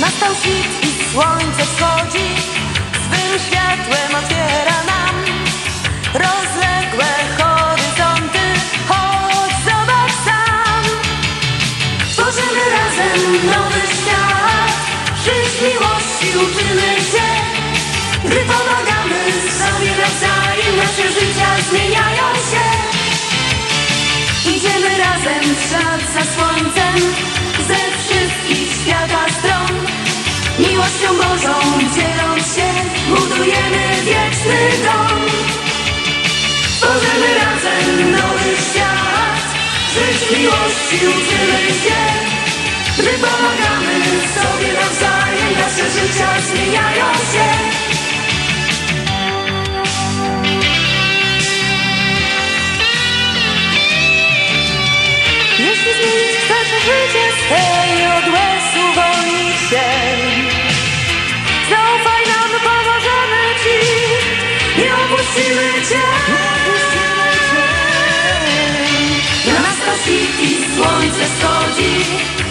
Nastał świt i słońce wschodzi, swym światłem otwiera nam rozległe horyzonty. Chodź, zobacz sam. Tworzymy razem nowy świat, żyć miłości uczymy się. Gdy pomagamy sobie nawzajem, nasze życia zmieniają się. Idziemy razem w ślad za słońcem, wieczny dom. Tworzymy razem nowy świat, żyć miłości uczymy się. Gdy pomagamy sobie nawzajem, nasze życia zmieniają się. Jeśli zmienić chcesz życie swe i od łez uwolnić się Opuścimy Cię Na nas to świt i słońce wschodzi